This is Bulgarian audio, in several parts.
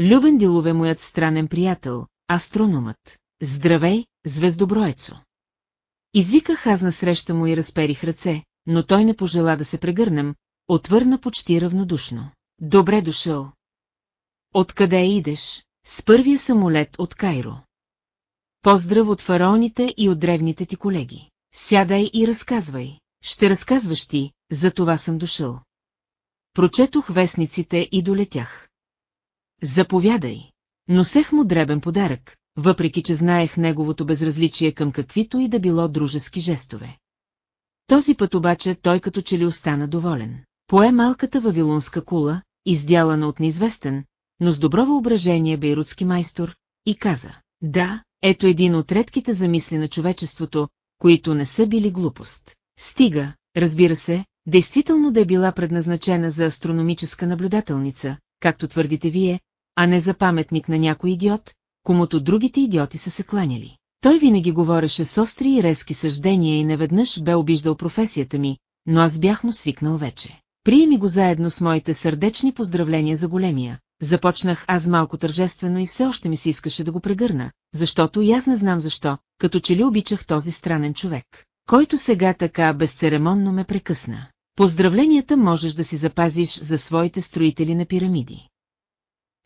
Любен Дилов е моят странен приятел, астрономът. Здравей, звездоброецо! Извиках аз на среща му и разперих ръце, но той не пожела да се прегърнем, отвърна почти равнодушно. Добре дошъл. Откъде идеш? С първия самолет от Кайро. Поздрав от фараоните и от древните ти колеги. Сядай и разказвай. Ще разказваш ти, за това съм дошъл. Прочетох вестниците и долетях. Заповядай. Носех му дребен подарък, въпреки че знаех неговото безразличие към каквито и да било дружески жестове. Този път обаче той като че ли остана доволен. Пое малката вавилонска кула, издялана от неизвестен, но с добро въображение бейрутски майстор, и каза, да, ето един от редките замисли на човечеството, които не са били глупост. Стига, разбира се, действително да е била предназначена за астрономическа наблюдателница, както твърдите вие, а не за паметник на някой идиот, комуто другите идиоти са се кланяли. Той винаги говореше с остри и резки съждения и неведнъж бе обиждал професията ми, но аз бях му свикнал вече. Приеми го заедно с моите сърдечни поздравления за големия. Започнах аз малко тържествено и все още ми се искаше да го прегърна, защото и аз не знам защо, като че ли обичах този странен човек, който сега така безцеремонно ме прекъсна. Поздравленията можеш да си запазиш за своите строители на пирамиди.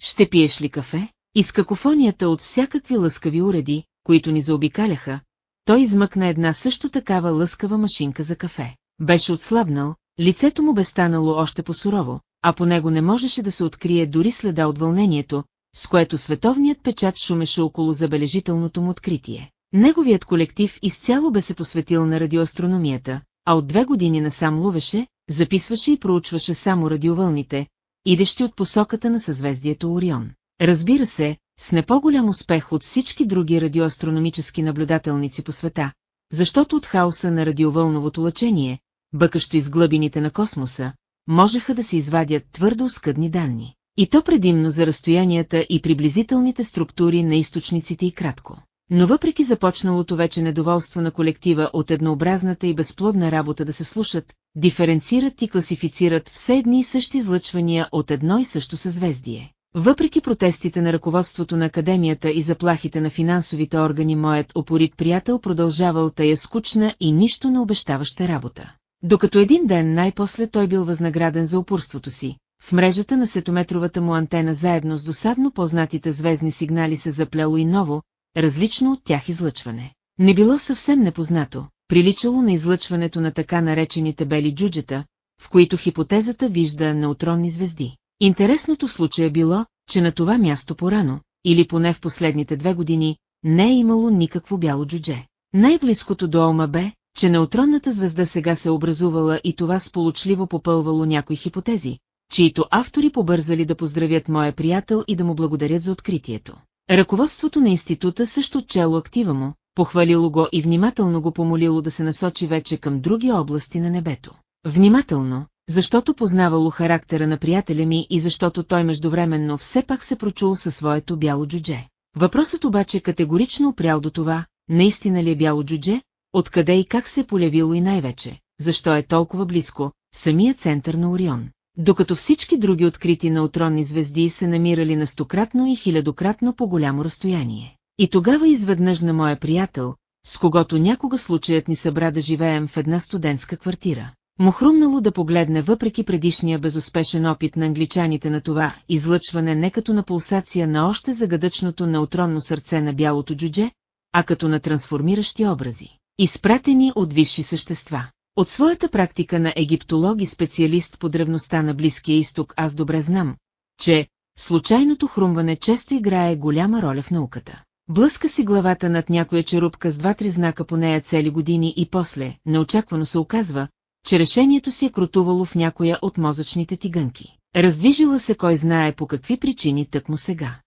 Ще пиеш ли кафе? И с какофонията от всякакви лъскави уреди, които ни заобикаляха, той измъкна една също такава лъскава машинка за кафе. Беше отслабнал, лицето му бе станало още по-сурово, а по него не можеше да се открие дори следа от вълнението, с което световният печат шумеше около забележителното му откритие. Неговият колектив изцяло бе се посветил на радиоастрономията, а от две години насам ловеше, записваше и проучваше само радиовълните, идещи от посоката на съзвездието Орион. Разбира се, с не по-голям успех от всички други радиоастрономически наблюдателници по света, защото от хаоса на радиовълновото лъчение, бъкащо из глъбините на космоса, можеха да се извадят твърдо скъдни данни. И то предимно за разстоянията и приблизителните структури на източниците и кратко. Но въпреки започналото вече недоволство на колектива от еднообразната и безплодна работа да се слушат, диференцират и класифицират все едни и същи излъчвания от едно и също съзвездие. Въпреки протестите на ръководството на академията и заплахите на финансовите органи, моят опорит приятел продължавал тая скучна и нищо не обещаваща работа. Докато един ден най-после той бил възнаграден за упорството си, в мрежата на сетометровата му антена заедно с досадно познатите звездни сигнали се заплело и ново, различно от тях излъчване. Не било съвсем непознато, приличало на излъчването на така наречените бели джуджета, в които хипотезата вижда неутронни звезди. Интересното случай е било, че на това място порано, или поне в последните две години, не е имало никакво бяло джудже. Най-близкото до Ома бе, че неутронната звезда сега се образувала и това сполучливо попълвало някои хипотези, чието автори побързали да поздравят моя приятел и да му благодарят за откритието. Ръководството на института също отчело актива му, похвалило го и внимателно го помолило да се насочи вече към други области на небето. Внимателно, защото познавало характера на приятеля ми и защото той междувременно все пак се прочул със своето бяло джудже. Въпросът обаче категорично опрял до това, наистина ли е бяло джудже, откъде и как се е полявило и най-вече, защо е толкова близко, самия център на Орион. Докато всички други открити неутронни звезди се намирали на стократно и хилядократно по голямо разстояние. И тогава изведнъж на моя приятел, с когото някога случаят ни събра да живеем в една студентска квартира. Му хрумнало да погледне въпреки предишния безуспешен опит на англичаните на това излъчване не като на пулсация на още загадъчното неутронно сърце на бялото джудже, а като на трансформиращи образи, изпратени от висши същества. От своята практика на египтолог и специалист по древността на Близкия изток аз добре знам, че случайното хрумване често играе голяма роля в науката. Блъска си главата над някоя черупка с два-три знака по нея цели години и после, неочаквано се оказва, че решението си е крутувало в някоя от мозъчните тигънки. Раздвижила се кой знае по какви причини тък му сега.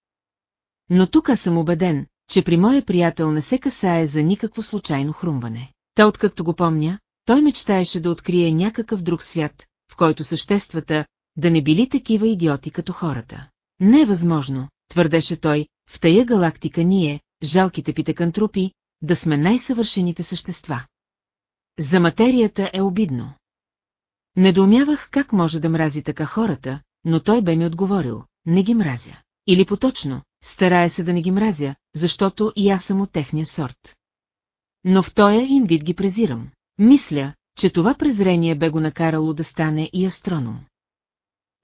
Но тук аз съм убеден, че при моя приятел не се касае за никакво случайно хрумване. Та откакто го помня, той мечтаеше да открие някакъв друг свят, в който съществата да не били такива идиоти като хората. Не е възможно, твърдеше той, в тая галактика ние, жалките питекантрупи, да сме най-съвършените същества. За материята е обидно. Недоумявах как може да мрази така хората, но той бе ми отговорил, не ги мразя. или поточно, старая се да не ги мразя, защото и аз съм от техния сорт. Но в тоя им вид ги презирам. Мисля, че това презрение бе го накарало да стане и астроном.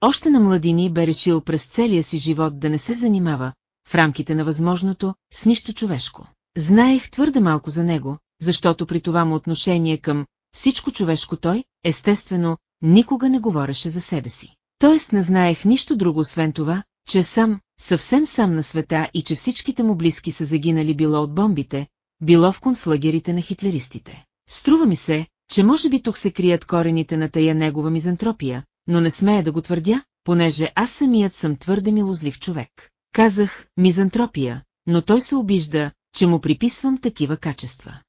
Още на младини бе решил през целия си живот да не се занимава, в рамките на възможното, с нищо човешко. Знаех твърде малко за него, защото при това му отношение към всичко човешко той, естествено, никога не говореше за себе си. Тоест не знаех нищо друго освен това, че сам, съвсем сам на света и че всичките му близки са загинали било от бомбите, било в концлагерите на хитлеристите. Струва ми се, че може би тук се крият корените на тая негова мизантропия, но не смея да го твърдя, понеже аз самият съм твърде милозлив човек. Казах мизантропия, но той се обижда, че му приписвам такива качества.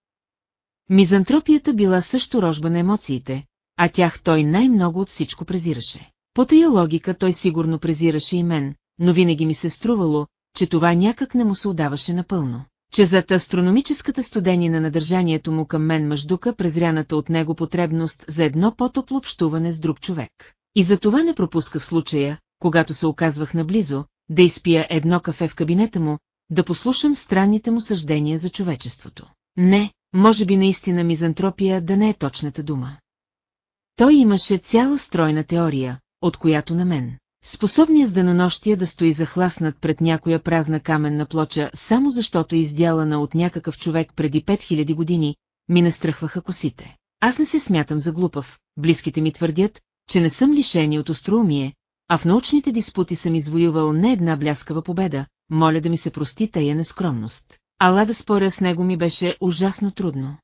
Мизантропията била също рожба на емоциите, а тях той най-много от всичко презираше. По тая логика той сигурно презираше и мен, но винаги ми се струвало, че това някак не му се отдаваше напълно. Че зад астрономическата студенина на държанието му към мен мъждука презряната от него потребност за едно по-топло общуване с друг човек. И за това не пропусках случая, когато се оказвах наблизо, да изпия едно кафе в кабинета му, да послушам странните му съждения за човечеството. Не, може би наистина мизантропия да не е точната дума. Той имаше цяла стройна теория, от която на мен. Способният с денонощия да стои захласнат пред някоя празна каменна плоча, само защото е издялана от някакъв човек преди 5000 години, ми настръхваха косите. Аз не се смятам за глупав, близките ми твърдят, че не съм лишени от остроумие, а в научните диспути съм извоювал не една бляскава победа, моля да ми се прости тая нескромност. Ала да споря с него ми беше ужасно трудно.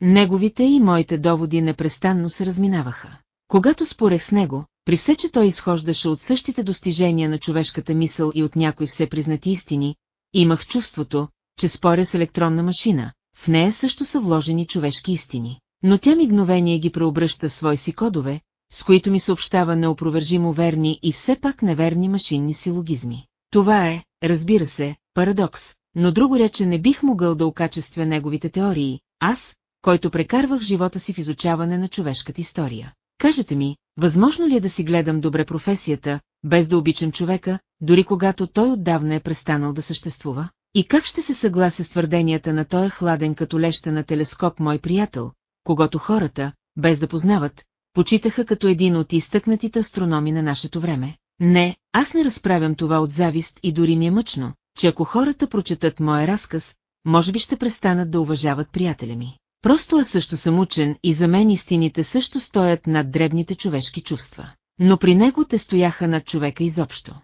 Неговите и моите доводи непрестанно се разминаваха. Когато спорех с него, при все, че той изхождаше от същите достижения на човешката мисъл и от някои все признати истини, имах чувството, че споря с електронна машина, в нея също са вложени човешки истини. Но тя мигновение ги преобръща свои си кодове, с които ми съобщава неопровержимо верни и все пак неверни машинни силогизми. Това е, разбира се, парадокс, но друго рече не бих могъл да окачествя неговите теории, аз, който прекарвах живота си в изучаване на човешката история. Кажете ми, възможно ли е да си гледам добре професията, без да обичам човека, дори когато той отдавна е престанал да съществува? И как ще се съглася с твърденията на този хладен като леща на телескоп мой приятел, когато хората, без да познават, почитаха като един от изтъкнатите астрономи на нашето време? Не, аз не разправям това от завист и дори ми е мъчно, че ако хората прочетат моя разказ, може би ще престанат да уважават приятеля ми. Просто аз също съм учен и за мен истините също стоят над дребните човешки чувства. Но при него те стояха над човека изобщо.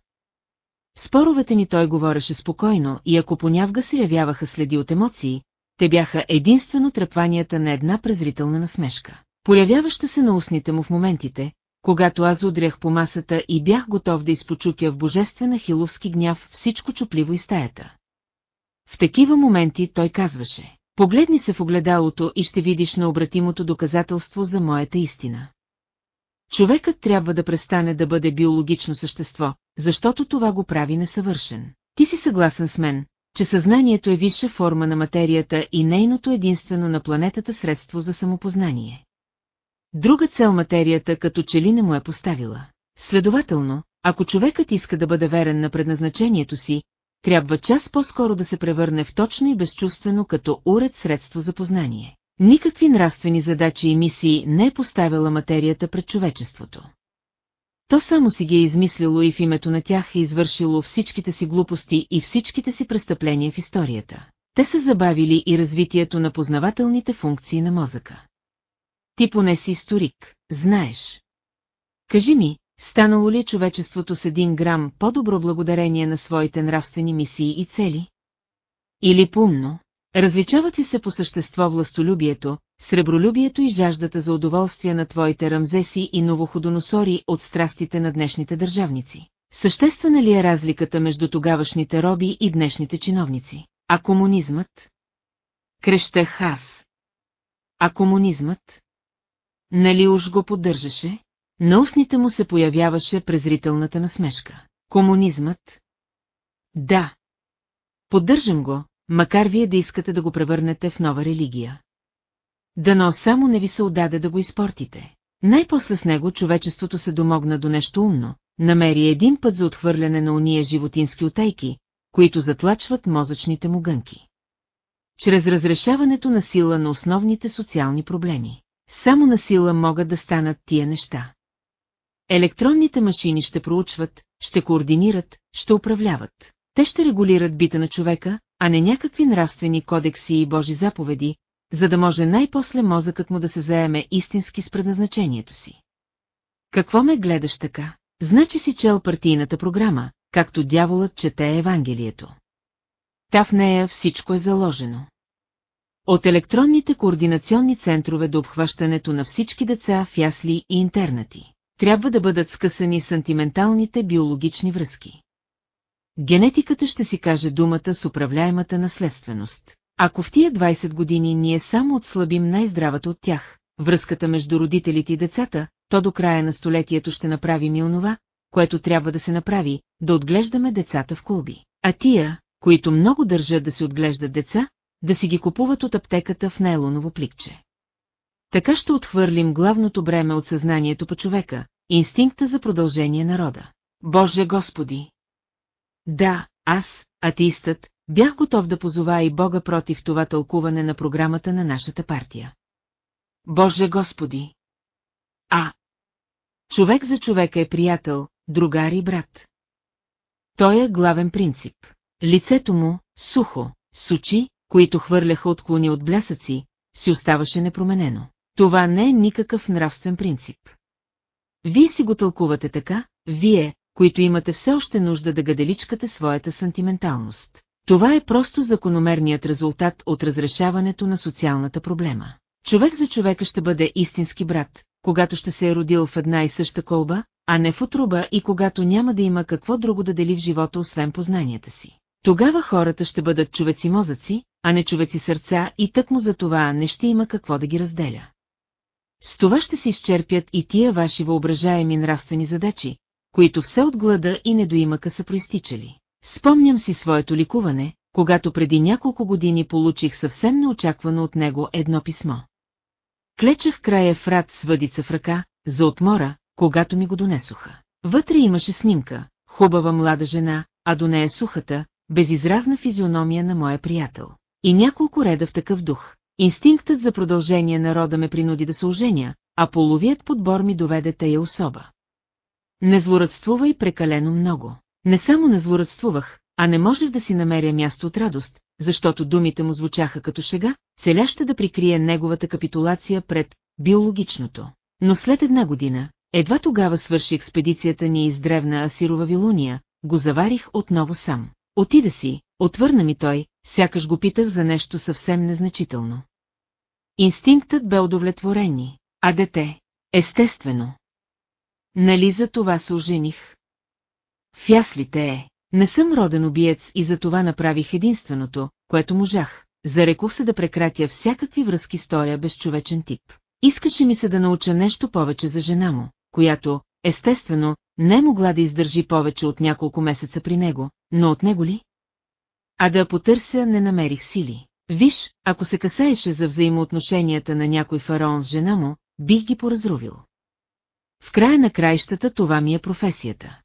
Споровете ни той говореше спокойно и ако понявга се явяваха следи от емоции, те бяха единствено тръпванията на една презрителна насмешка. Появяваща се на устните му в моментите, когато аз удрях по масата и бях готов да изпочукя в божествена хиловски гняв всичко чупливо и стаята. В такива моменти той казваше, погледни се в огледалото и ще видиш необратимото доказателство за моята истина. Човекът трябва да престане да бъде биологично същество, защото това го прави несъвършен. Ти си съгласен с мен, че съзнанието е висша форма на материята и нейното единствено на планетата средство за самопознание. Друга цел материята като че ли не му е поставила. Следователно, ако човекът иска да бъде верен на предназначението си, трябва час по-скоро да се превърне в точно и безчувствено като уред средство за познание. Никакви нравствени задачи и мисии не е поставила материята пред човечеството. То само си ги е измислило и в името на тях е извършило всичките си глупости и всичките си престъпления в историята. Те са забавили и развитието на познавателните функции на мозъка. Ти поне си историк, знаеш. Кажи ми, станало ли човечеството с един грам по-добро благодарение на своите нравствени мисии и цели? Или пумно? Различават ли се по същество властолюбието, сребролюбието и жаждата за удоволствие на твоите рамзеси и новоходоносори от страстите на днешните държавници? Съществена ли е разликата между тогавашните роби и днешните чиновници? А комунизмът? Крещах аз. А комунизмът? Нали уж го поддържаше? На устните му се появяваше презрителната насмешка. Комунизмът? Да. Поддържам го, макар вие да искате да го превърнете в нова религия. Дано само не ви се отдаде да го изпортите. Най-после с него човечеството се домогна до нещо умно, намери един път за отхвърляне на уния животински отейки, които затлачват мозъчните му гънки. Чрез разрешаването на сила на основните социални проблеми. Само на сила могат да станат тия неща. Електронните машини ще проучват, ще координират, ще управляват. Те ще регулират бита на човека, а не някакви нравствени кодекси и божи заповеди, за да може най-после мозъкът му да се заеме истински с предназначението си. Какво ме гледаш така? Значи си чел партийната програма, както дяволът чете Евангелието. Та в нея всичко е заложено. От електронните координационни центрове до обхващането на всички деца в ясли и интернати, трябва да бъдат скъсани сантименталните биологични връзки. Генетиката ще си каже думата с управляемата наследственост. Ако в тия 20 години ние само отслабим най-здравата от тях, връзката между родителите и децата, то до края на столетието ще направим и онова, което трябва да се направи, да отглеждаме децата в колби. А тия, които много държат да си отглеждат деца, да си ги купуват от аптеката в нейлоново пликче. Така ще отхвърлим главното бреме от съзнанието по човека, инстинкта за продължение на рода. Боже Господи! Да, аз, атеистът, бях готов да позова и Бога против това тълкуване на програмата на нашата партия. Боже Господи! А! Човек за човека е приятел, другар и брат. Той е главен принцип. Лицето му, сухо, с очи, които хвърляха отклони от блясъци, си оставаше непроменено. Това не е никакъв нравствен принцип. Вие си го тълкувате така, вие, които имате все още нужда да гаделичкате своята сантименталност. Това е просто закономерният резултат от разрешаването на социалната проблема. Човек за човека ще бъде истински брат, когато ще се е родил в една и съща колба, а не в отруба и когато няма да има какво друго да дели в живота, освен познанията си. Тогава хората ще бъдат човеци мозъци, а не човеци сърца и тъкмо за това не ще има какво да ги разделя. С това ще се изчерпят и тия ваши въображаеми нравствени задачи, които все от глада и недоимъка са проистичали. Спомням си своето ликуване, когато преди няколко години получих съвсем неочаквано от него едно писмо. Клечах края фрат с въдица в ръка, за отмора, когато ми го донесоха. Вътре имаше снимка, хубава млада жена, а до нея сухата, безизразна физиономия на моя приятел. И няколко реда в такъв дух. Инстинктът за продължение на рода ме принуди да се оженя, а половият подбор ми доведе тая особа. Не злорадствувай прекалено много. Не само не злорадствувах, а не можех да си намеря място от радост, защото думите му звучаха като шега, целяща да прикрие неговата капитулация пред биологичното. Но след една година, едва тогава свърши експедицията ни из древна Асирова Вилуния, го заварих отново сам. Отида си, отвърна ми той, сякаш го питах за нещо съвсем незначително. Инстинктът бе удовлетворени, а дете, естествено. Нали за това се ожених? В е. Не съм роден убиец и за това направих единственото, което можах. Зарекох се да прекратя всякакви връзки с тоя безчовечен тип. Искаше ми се да науча нещо повече за жена му, която, естествено, не е могла да издържи повече от няколко месеца при него, но от него ли? А да потърся не намерих сили. Виж, ако се касаеше за взаимоотношенията на някой фараон с жена му, бих ги поразрувил. В края на краищата това ми е професията.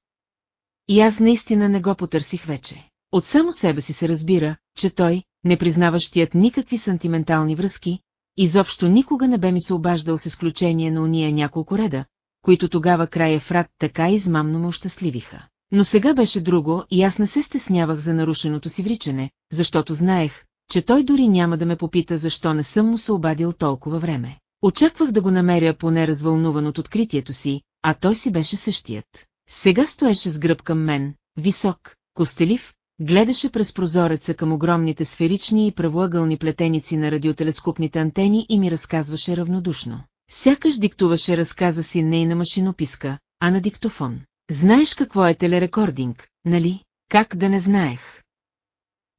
И аз наистина не го потърсих вече. От само себе си се разбира, че той, не признаващият никакви сантиментални връзки, изобщо никога не бе ми се обаждал с изключение на уния няколко реда, които тогава края фрат така измамно му щастливиха. Но сега беше друго и аз не се стеснявах за нарушеното си вричане, защото знаех, че той дори няма да ме попита защо не съм му се обадил толкова време. Очаквах да го намеря поне развълнуван от откритието си, а той си беше същият. Сега стоеше с гръб към мен, висок, костелив, гледаше през прозореца към огромните сферични и правоъгълни плетеници на радиотелескопните антени и ми разказваше равнодушно. Сякаш диктуваше разказа си не и на машинописка, а на диктофон. Знаеш какво е телерекординг, нали? Как да не знаех?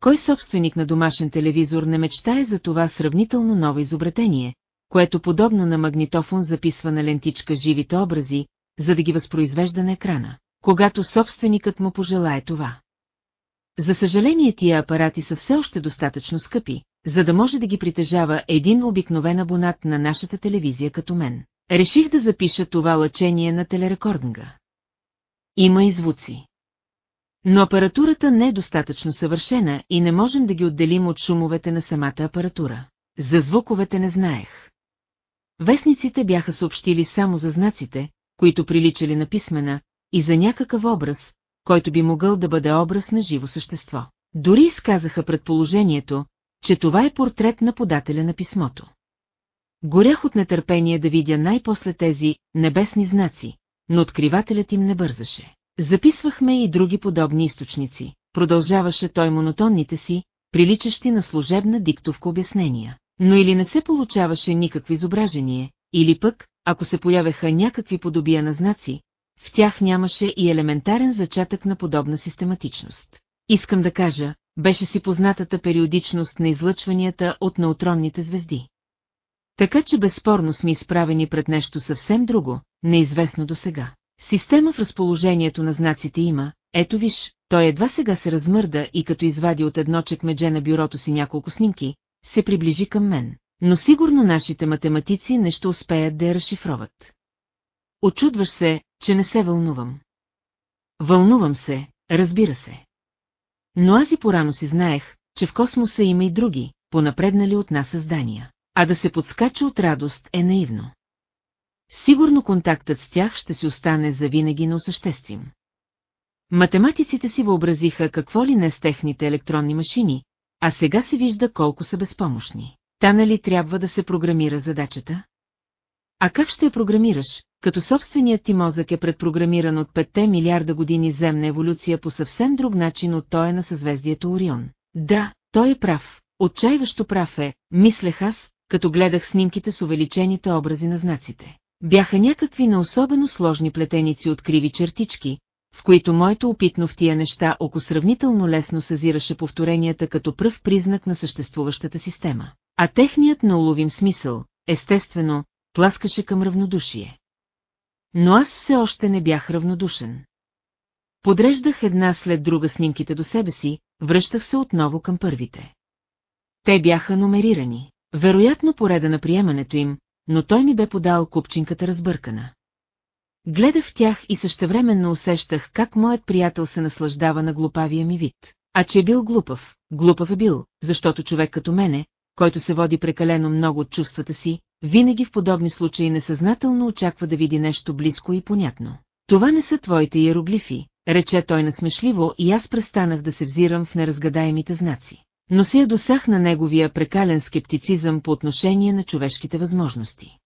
Кой собственик на домашен телевизор не мечтае за това сравнително ново изобретение, което подобно на магнитофон записва на лентичка живите образи, за да ги възпроизвежда на екрана, когато собственикът му пожелае това. За съжаление тия апарати са все още достатъчно скъпи, за да може да ги притежава един обикновен абонат на нашата телевизия като мен. Реших да запиша това лъчение на телерекординга. има и звуци. Но апаратурата не е достатъчно съвършена и не можем да ги отделим от шумовете на самата апаратура. За звуковете не знаех. Вестниците бяха съобщили само за знаците, които приличали на писмена, и за някакъв образ, който би могъл да бъде образ на живо същество. Дори изказаха предположението, че това е портрет на подателя на писмото. Горях от нетърпение да видя най-после тези небесни знаци, но откривателят им не бързаше. Записвахме и други подобни източници. Продължаваше той монотонните си, приличащи на служебна диктовка обяснения. Но или не се получаваше никакво изображение, или пък, ако се появяха някакви подобия на знаци, в тях нямаше и елементарен зачатък на подобна систематичност. Искам да кажа, беше си познатата периодичност на излъчванията от неутронните звезди. Така че безспорно сме изправени пред нещо съвсем друго, неизвестно до сега. Система в разположението на знаците има, ето виж, той едва сега се размърда и като извади от едно чекмедже на бюрото си няколко снимки, се приближи към мен. Но сигурно нашите математици не ще успеят да я разшифроват. Очудваш се, че не се вълнувам. Вълнувам се, разбира се. Но аз и порано си знаех, че в космоса има и други, понапреднали от нас създания. А да се подскача от радост е наивно. Сигурно контактът с тях ще си остане завинаги неосъществим. Математиците си въобразиха какво ли не с техните електронни машини, а сега се вижда колко са безпомощни. Та нали трябва да се програмира задачата? А как ще я програмираш, като собственият ти мозък е предпрограмиран от 5 милиарда години земна еволюция по съвсем друг начин от той на съзвездието Орион? Да, той е прав, отчаиващо прав е, мислех аз, като гледах снимките с увеличените образи на знаците. Бяха някакви на особено сложни плетеници от криви чертички, в които моето опитно в тия неща око сравнително лесно съзираше повторенията като пръв признак на съществуващата система. А техният науловим смисъл, естествено, тласкаше към равнодушие. Но аз все още не бях равнодушен. Подреждах една след друга снимките до себе си, връщах се отново към първите. Те бяха номерирани, вероятно пореда на приемането им, но той ми бе подал купчинката разбъркана. Гледах в тях и същевременно усещах как моят приятел се наслаждава на глупавия ми вид. А че е бил глупав, глупав е бил, защото човек като мене, който се води прекалено много от чувствата си, винаги в подобни случаи несъзнателно очаква да види нещо близко и понятно. Това не са твоите иероглифи, рече той насмешливо и аз престанах да се взирам в неразгадаемите знаци. Но си я досах на неговия прекален скептицизъм по отношение на човешките възможности.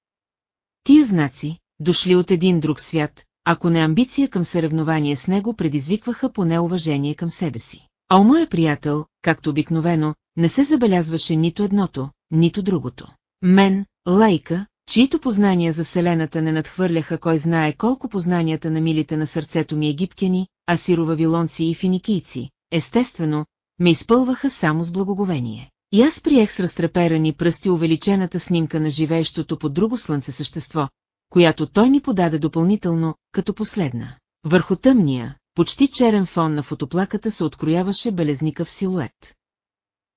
Тия знаци, дошли от един друг свят, ако не амбиция към съревнование с него, предизвикваха поне уважение към себе си. А у моя приятел, както обикновено, не се забелязваше нито едното, нито другото. Мен, лайка, чието познания за Вселената не надхвърляха кой знае колко познанията на милите на сърцето ми египтяни, асировавилонци и финикийци, естествено, ме изпълваха само с благоговение. И аз приех с разтреперани пръсти увеличената снимка на живеещото под друго слънце същество, която той ми подаде допълнително, като последна. Върху тъмния, почти черен фон на фотоплаката се открояваше белезникъв силует.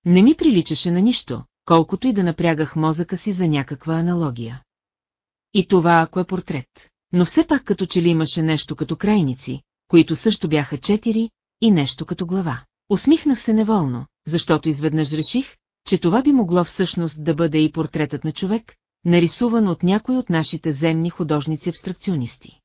Не ми приличаше на нищо, колкото и да напрягах мозъка си за някаква аналогия. И това ако е портрет. Но все пак като че ли имаше нещо като крайници, които също бяха четири, и нещо като глава. Усмихнах се неволно, защото изведнъж реших, че това би могло всъщност да бъде и портретът на човек, нарисуван от някой от нашите земни художници-абстракционисти.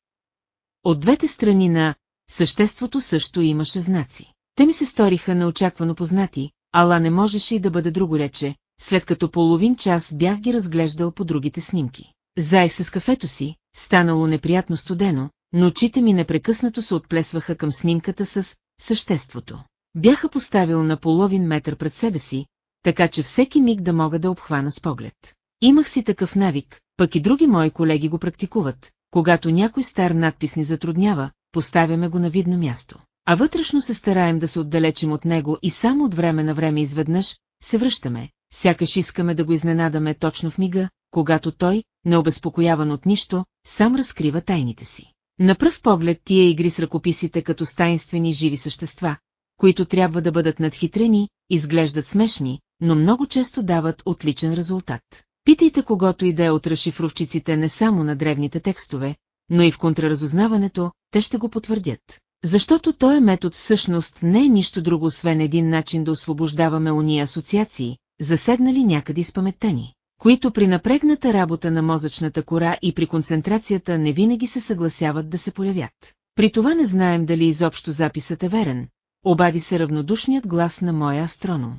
От двете страни на съществото също имаше знаци. Те ми се сториха неочаквано познати, ала не можеше и да бъде друго рече, след като половин час бях ги разглеждал по другите снимки. Заех с кафето си, станало неприятно студено, но очите ми непрекъснато се отплесваха към снимката с съществото. Бяха поставил на половин метър пред себе си, така че всеки миг да мога да обхвана с поглед. Имах си такъв навик, пък и други мои колеги го практикуват, когато някой стар надпис ни затруднява, поставяме го на видно място. А вътрешно се стараем да се отдалечим от него и само от време на време изведнъж се връщаме, сякаш искаме да го изненадаме точно в мига, когато той, необезпокояван от нищо, сам разкрива тайните си. На пръв поглед тия игри с ръкописите като стайнствени живи същества, които трябва да бъдат надхитрени, изглеждат смешни, но много често дават отличен резултат. Питайте когото и да е от разшифровчиците не само на древните текстове, но и в контраразузнаването, те ще го потвърдят. Защото този метод всъщност не е нищо друго, освен един начин да освобождаваме уния асоциации, заседнали някъде с паметта ни, които при напрегната работа на мозъчната кора и при концентрацията не винаги се съгласяват да се появят. При това не знаем дали изобщо записът е верен, обади се равнодушният глас на моя астроном.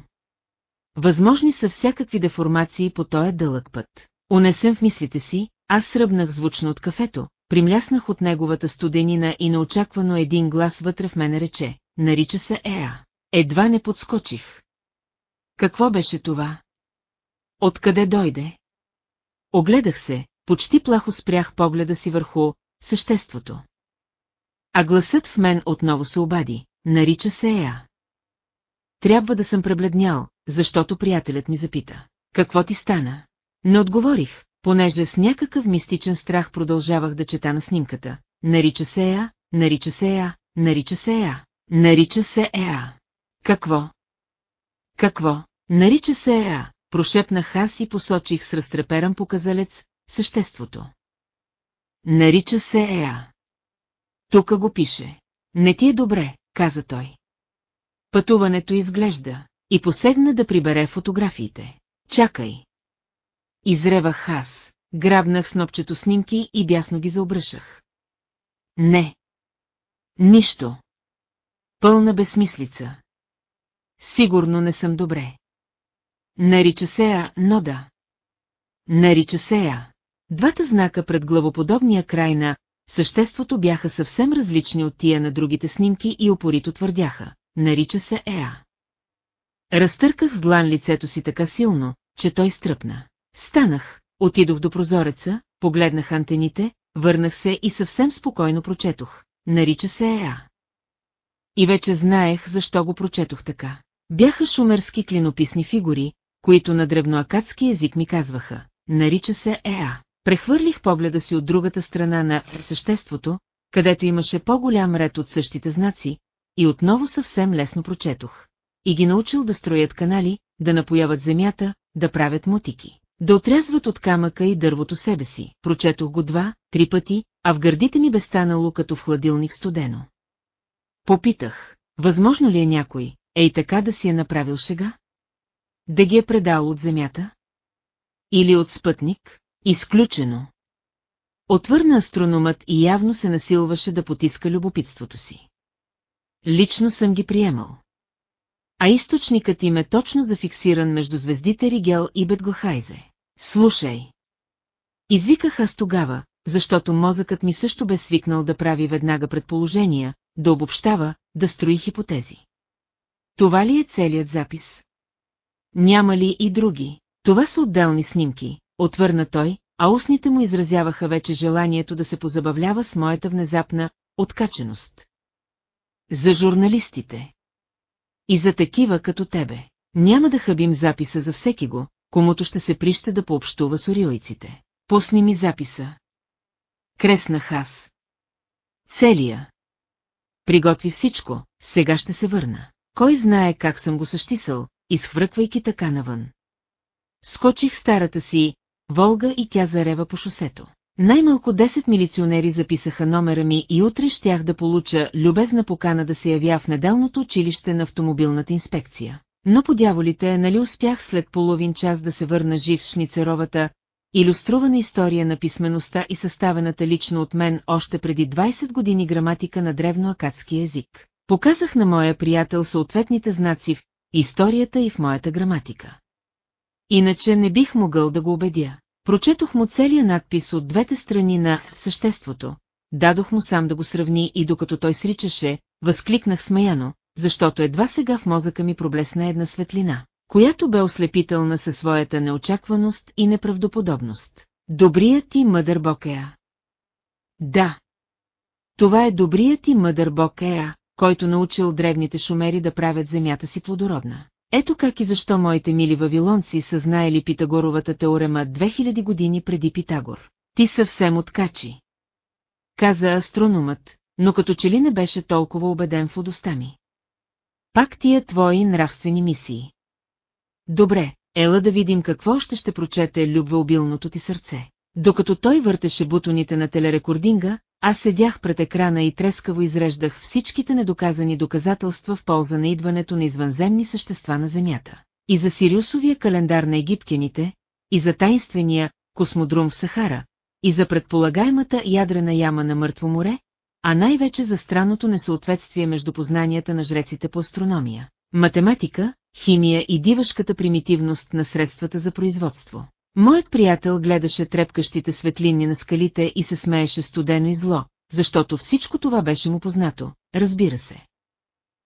Възможни са всякакви деформации по този дълъг път. Унесем в мислите си, аз сръбнах звучно от кафето, примляснах от неговата студенина и неочаквано един глас вътре в мене рече, нарича се Еа. Едва не подскочих. Какво беше това? Откъде дойде? Огледах се, почти плахо спрях погледа си върху съществото. А гласът в мен отново се обади, нарича се Еа. Трябва да съм пребледнял, защото приятелят ми запита. Какво ти стана? Не отговорих, понеже с някакъв мистичен страх продължавах да чета на снимката. Нарича се Еа, нарича се Еа, нарича се Еа, нарича се Еа. Какво? Какво? Нарича се Еа, прошепнах аз и посочих с разтреперан показалец съществото. Нарича се Еа. Тука го пише. Не ти е добре, каза той. Пътуването изглежда и посегна да прибере фотографиите. Чакай. Изревах аз, грабнах снопчето снимки и бясно ги заобръшах. Не. Нищо. Пълна безсмислица. Сигурно не съм добре. Нарича се А, но да. Нарича се А. Двата знака пред главоподобния край на съществото бяха съвсем различни от тия на другите снимки и опорито твърдяха. Нарича се Еа. Разтърках с длан лицето си така силно, че той стръпна. Станах, отидох до прозореца, погледнах антените, върнах се и съвсем спокойно прочетох. Нарича се Еа. И вече знаех, защо го прочетох така. Бяха шумерски клинописни фигури, които на древноакадски език ми казваха. Нарича се Еа. Прехвърлих погледа си от другата страна на съществото, където имаше по-голям ред от същите знаци, и отново съвсем лесно прочетох. И ги научил да строят канали, да напояват земята, да правят мотики. Да отрязват от камъка и дървото себе си. Прочетох го два, три пъти, а в гърдите ми бе станало като в хладилник студено. Попитах, възможно ли е някой, ей така да си е направил шега? Да ги е предал от земята? Или от спътник? Изключено. Отвърна астрономът и явно се насилваше да потиска любопитството си. Лично съм ги приемал. А източникът им е точно зафиксиран между звездите Ригел и Бетглхайзе. Слушай. Извиках аз тогава, защото мозъкът ми също бе свикнал да прави веднага предположения, да обобщава, да строи хипотези. Това ли е целият запис? Няма ли и други? Това са отделни снимки, отвърна той, а устните му изразяваха вече желанието да се позабавлява с моята внезапна откаченост. За журналистите. И за такива като тебе. Няма да хабим записа за всеки го, комуто ще се прища да пообщува с ориойците. Пусни ми записа. Креснах аз. Целия. Приготви всичко, сега ще се върна. Кой знае как съм го същисал, изхвърквайки така навън. Скочих старата си, Волга и тя зарева по шосето. Най-малко 10 милиционери записаха номера ми и утре щях да получа любезна покана да се явя в неделното училище на автомобилната инспекция. Но по дяволите, нали успях след половин час да се върна жив в Шницеровата, иллюструвана история на писмеността и съставената лично от мен още преди 20 години граматика на древноакадски език. Показах на моя приятел съответните знаци в историята и в моята граматика. Иначе не бих могъл да го убедя. Прочетох му целият надпис от двете страни на съществото, дадох му сам да го сравни и докато той сричаше, възкликнах смеяно, защото едва сега в мозъка ми проблесна една светлина, която бе ослепителна със своята неочакваност и неправдоподобност. Добрият ти мъдър бог Еа. Да. Това е добрият ти мъдър бог Еа, който научил древните шумери да правят земята си плодородна. Ето как и защо моите мили вавилонци са знаели Питагоровата теорема 2000 години преди Питагор. Ти съвсем откачи. Каза астрономът, но като че ли не беше толкова убеден в удоста ми. Пак тия твои нравствени мисии. Добре, ела да видим какво ще ще прочете любвеобилното ти сърце. Докато той въртеше бутоните на телерекординга, аз седях пред екрана и трескаво изреждах всичките недоказани доказателства в полза на идването на извънземни същества на Земята. И за Сириусовия календар на египтяните, и за таинствения космодрум в Сахара, и за предполагаемата ядрена яма на Мъртво море, а най-вече за странното несъответствие между познанията на жреците по астрономия, математика, химия и дивашката примитивност на средствата за производство. Моят приятел гледаше трепкащите светлини на скалите и се смееше студено и зло, защото всичко това беше му познато, разбира се.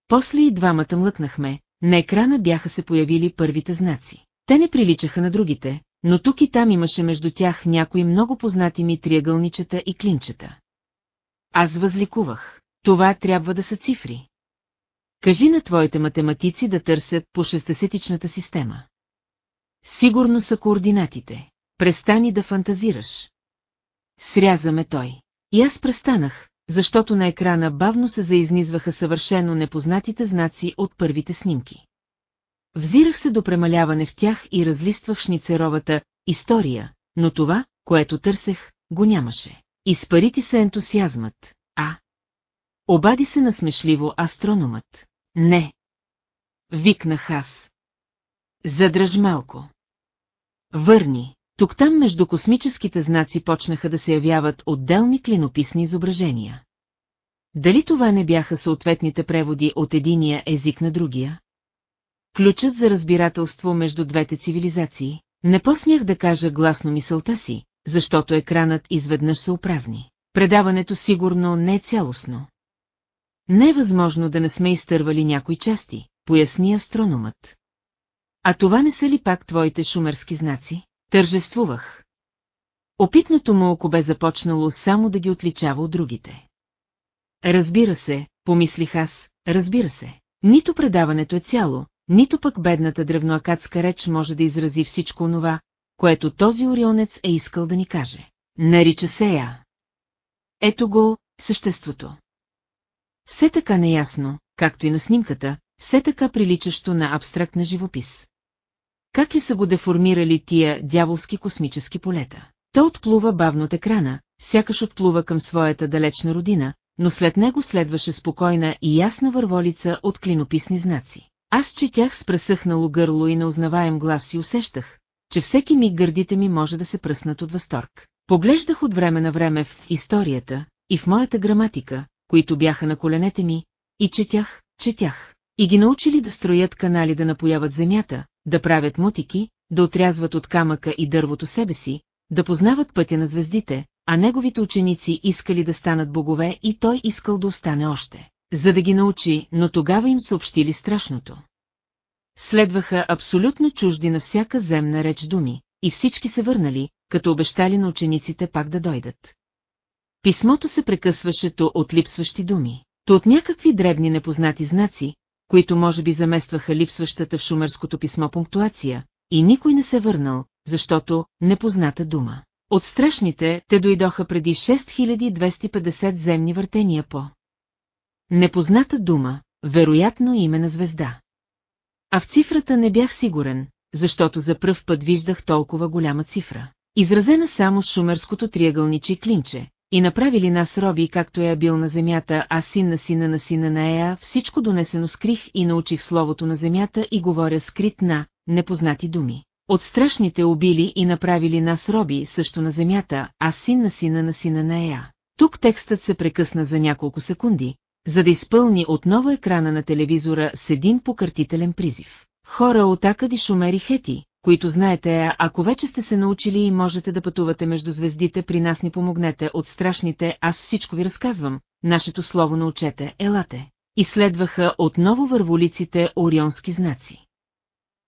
После и двамата млъкнахме, на екрана бяха се появили първите знаци. Те не приличаха на другите, но тук и там имаше между тях някои много познати ми триъгълничета и клинчета. Аз възликувах. Това трябва да са цифри. Кажи на твоите математици да търсят по шестесетичната система. Сигурно са координатите. Престани да фантазираш. Срязаме той. И аз престанах, защото на екрана бавно се заизнизваха съвършено непознатите знаци от първите снимки. Взирах се до премаляване в тях и разлиствах шницеровата история, но това, което търсех, го нямаше. Изпарити се ентусиазмът, а... Обади се насмешливо астрономът. Не. Викнах аз. Задръж малко. Върни. Тук-там между космическите знаци почнаха да се явяват отделни клинописни изображения. Дали това не бяха съответните преводи от единия език на другия? Ключът за разбирателство между двете цивилизации. Не посмях да кажа гласно мисълта си, защото екранът изведнъж се опразни. Предаването сигурно не е цялостно. Не е възможно да не сме изтървали някои части, поясни астрономът. А това не са ли пак твоите шумерски знаци? Тържествувах. Опитното му око бе започнало само да ги отличава от другите. Разбира се, помислих аз, разбира се. Нито предаването е цяло, нито пък бедната древноакадска реч може да изрази всичко онова, което този орионец е искал да ни каже. Нарича се я. Ето го, съществото. Все така неясно, както и на снимката, все така приличащо на абстрактна живопис. Как ли са го деформирали тия дяволски космически полета? Той отплува бавно от екрана, сякаш отплува към своята далечна родина, но след него следваше спокойна и ясна върволица от клинописни знаци. Аз четях с пресъхнало гърло и неузнаваем глас и усещах, че всеки миг гърдите ми може да се пръснат от възторг. Поглеждах от време на време в историята и в моята граматика, които бяха на коленете ми, и четях, четях. И ги научили да строят канали да напояват земята, да правят мотики, да отрязват от камъка и дървото себе си, да познават пътя на звездите, а неговите ученици искали да станат богове и той искал да остане още, за да ги научи, но тогава им съобщили страшното. Следваха абсолютно чужди на всяка земна реч думи, и всички се върнали, като обещали на учениците пак да дойдат. Писмото се прекъсваше то от липсващи думи, то от някакви дребни непознати знаци, които може би заместваха липсващата в шумерското писмо пунктуация, и никой не се върнал, защото непозната дума. От страшните те дойдоха преди 6250 земни въртения по. Непозната дума, вероятно име на звезда. А в цифрата не бях сигурен, защото за пръв път виждах толкова голяма цифра. Изразена само с шумерското триъгълниче клинче, и направили нас роби, както е бил на земята, а син на сина на сина на Ея, всичко донесено скрих и научих словото на земята и говоря скрит на непознати думи. От страшните убили и направили нас роби също на земята, а син на сина на сина на Ея. Тук текстът се прекъсна за няколко секунди, за да изпълни отново екрана на телевизора с един покъртителен призив. Хора от Акади Шумери Хети, които знаете, ако вече сте се научили и можете да пътувате между звездите, при нас ни помогнете от страшните, аз всичко ви разказвам, нашето слово научете, елате. И следваха отново върволиците орионски знаци.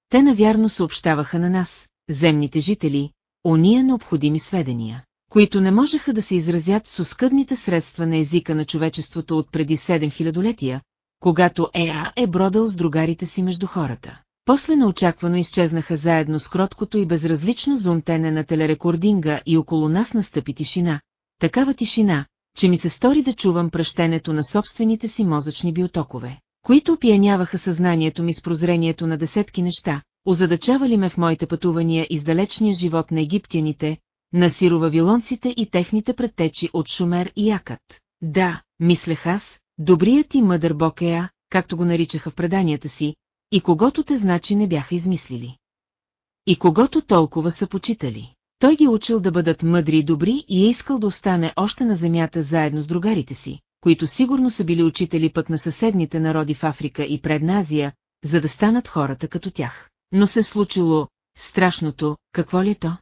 Те навярно съобщаваха на нас, земните жители, ония необходими сведения, които не можеха да се изразят с оскъдните средства на езика на човечеството от преди 7 летия, когато Еа е бродал с другарите си между хората. После неочаквано изчезнаха заедно с кроткото и безразлично зумтене на телерекординга и около нас настъпи тишина, такава тишина, че ми се стори да чувам пръщенето на собствените си мозъчни биотокове, които опияняваха съзнанието ми с прозрението на десетки неща, озадачавали ме в моите пътувания из далечния живот на египтяните, на сировавилонците и техните предтечи от Шумер и Якът. Да, мислех аз, добрият и мъдър бог Еа, както го наричаха в преданията си, и когото те значи не бяха измислили. И когото толкова са почитали. Той ги учил да бъдат мъдри и добри и е искал да остане още на земята заедно с другарите си, които сигурно са били учители пък на съседните народи в Африка и Предна Азия, за да станат хората като тях. Но се случило страшното, какво ли е то?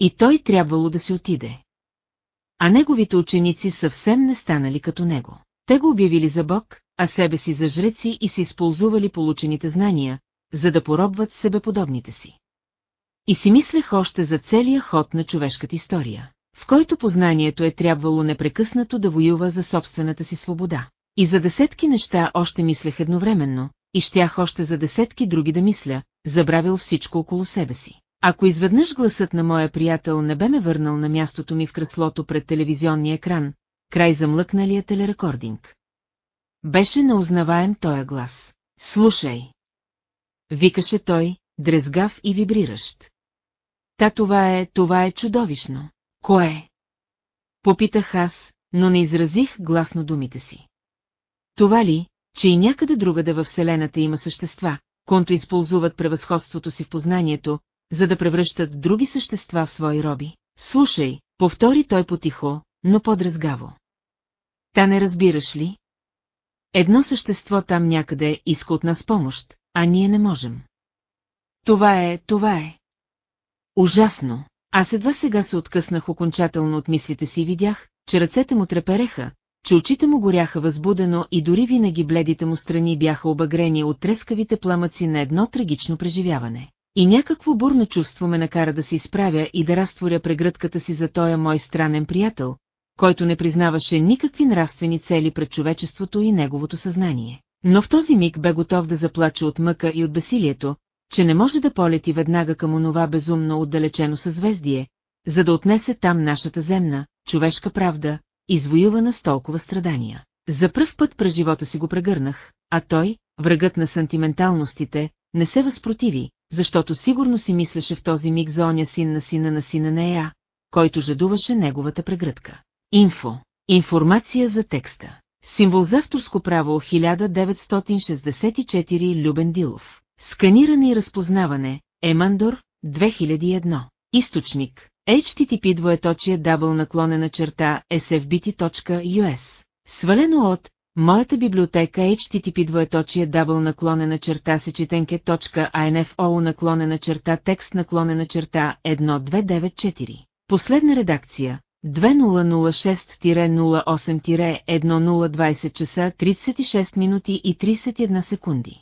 И той трябвало да си отиде. А неговите ученици съвсем не станали като него. Те го обявили за Бог, а себе си за жреци и си използвали получените знания, за да поробват себеподобните си. И си мислех още за целия ход на човешката история, в който познанието е трябвало непрекъснато да воюва за собствената си свобода. И за десетки неща още мислех едновременно, и щях още за десетки други да мисля, забравил всичко около себе си. Ако изведнъж гласът на моя приятел не бе ме върнал на мястото ми в креслото пред телевизионния екран, край замлъкналия телерекординг. Беше неузнаваем тоя глас. Слушай! Викаше той, дрезгав и вибриращ. Та това е, това е чудовищно. Кое? Попитах аз, но не изразих гласно думите си. Това ли, че и някъде другаде във Вселената има същества, конто използват превъзходството си в познанието, за да превръщат други същества в свои роби? Слушай, повтори той потихо, но подразгаво. Та не разбираш ли? Едно същество там някъде иска от нас помощ, а ние не можем. Това е, това е. Ужасно. Аз едва сега се откъснах окончателно от мислите си и видях, че ръцете му трепереха, че очите му горяха възбудено и дори винаги бледите му страни бяха обагрени от трескавите пламъци на едно трагично преживяване. И някакво бурно чувство ме накара да се изправя и да разтворя прегръдката си за тоя мой странен приятел, който не признаваше никакви нравствени цели пред човечеството и неговото съзнание. Но в този миг бе готов да заплаче от мъка и от бесилието, че не може да полети веднага към онова безумно отдалечено съзвездие, за да отнесе там нашата земна, човешка правда, извоювана с толкова страдания. За пръв път през живота си го прегърнах, а той, врагът на сантименталностите, не се възпротиви, защото сигурно си мислеше в този миг за оня син на сина на сина на Ея, който жадуваше неговата прегръдка. Инфо. Информация за текста. Символ за авторско право 1964 Любен Дилов. Сканиране и разпознаване. Емандор, 2001. Източник. HTTP двоеточие дабл наклонена черта sfbt.us. Свалено от Моята библиотека HTTP двоеточие дабл наклонена черта сечетенке.info наклонена черта текст наклонена черта 1294. Последна редакция 2006-08-1020 часа 36 минути и 31 секунди.